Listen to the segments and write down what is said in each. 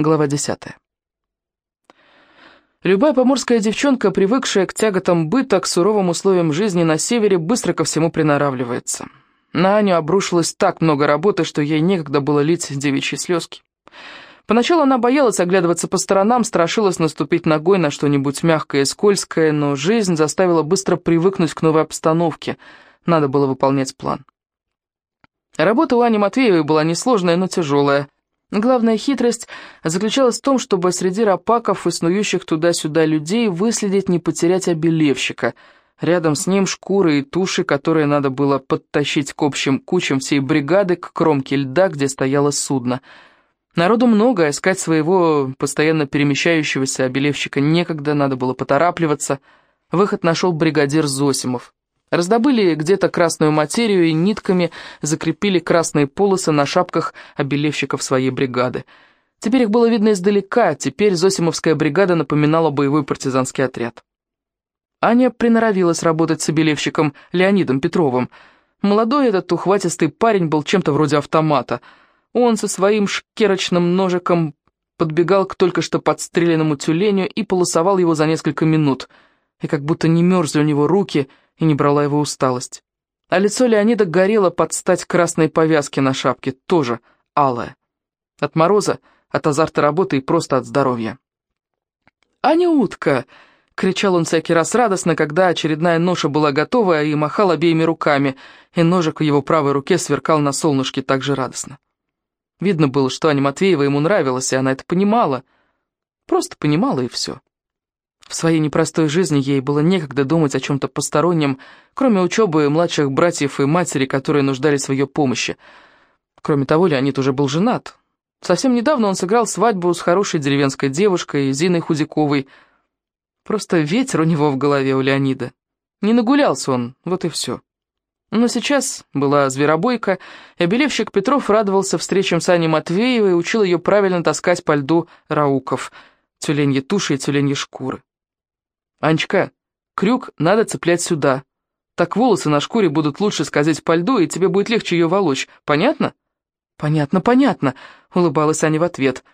Глава 10. Любая поморская девчонка, привыкшая к тяготам быта, к суровым условиям жизни на севере, быстро ко всему приноравливается. На Аню обрушилось так много работы, что ей некогда было лить девичьи слезки. Поначалу она боялась оглядываться по сторонам, страшилась наступить ногой на что-нибудь мягкое и скользкое, но жизнь заставила быстро привыкнуть к новой обстановке. Надо было выполнять план. Работа у Ани Матвеевой была несложная, но тяжелая – Главная хитрость заключалась в том, чтобы среди рапаков и снующих туда-сюда людей выследить, не потерять обелевщика. Рядом с ним шкуры и туши, которые надо было подтащить к общим кучам всей бригады к кромке льда, где стояло судно. Народу много, а искать своего постоянно перемещающегося обелевщика некогда, надо было поторапливаться. Выход нашел бригадир Зосимов. Раздобыли где-то красную материю и нитками закрепили красные полосы на шапках обелевщиков своей бригады. Теперь их было видно издалека, теперь Зосимовская бригада напоминала боевой партизанский отряд. Аня приноровилась работать с обелевщиком Леонидом Петровым. Молодой этот ухватистый парень был чем-то вроде автомата. Он со своим шкерочным ножиком подбегал к только что подстреленному тюленю и полосовал его за несколько минут. И как будто не мерзли у него руки — и не брала его усталость. А лицо Леонида горело под стать красной повязки на шапке, тоже алое. От мороза, от азарта работы и просто от здоровья. «Аня утка!» — кричал он всякий раз радостно, когда очередная ноша была готова, и махал обеими руками, и ножик в его правой руке сверкал на солнышке так же радостно. Видно было, что Аня Матвеева ему нравилась, и она это понимала. Просто понимала, и все. В своей непростой жизни ей было некогда думать о чем-то постороннем, кроме учебы младших братьев и матери, которые нуждались в ее помощи. Кроме того, Леонид уже был женат. Совсем недавно он сыграл свадьбу с хорошей деревенской девушкой, Зиной Худяковой. Просто ветер у него в голове у Леонида. Не нагулялся он, вот и все. Но сейчас была зверобойка, и обелевщик Петров радовался встречам с Аней Матвеевой и учил ее правильно таскать по льду рауков, тюленьи туши и тюленьи шкуры. «Анечка, крюк надо цеплять сюда. Так волосы на шкуре будут лучше скользить по льду, и тебе будет легче ее волочь. Понятно?» «Понятно, понятно», — улыбалась Аня в ответ.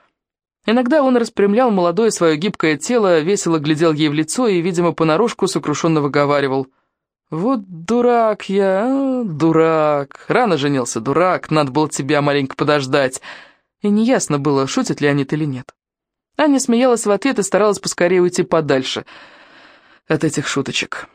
Иногда он распрямлял молодое свое гибкое тело, весело глядел ей в лицо и, видимо, понарошку сокрушенно выговаривал. «Вот дурак я, а, дурак. Рано женился, дурак, надо было тебя маленько подождать». И неясно было, шутит ли Анит или нет. Аня смеялась в ответ и старалась поскорее уйти подальше — от этих шуточек.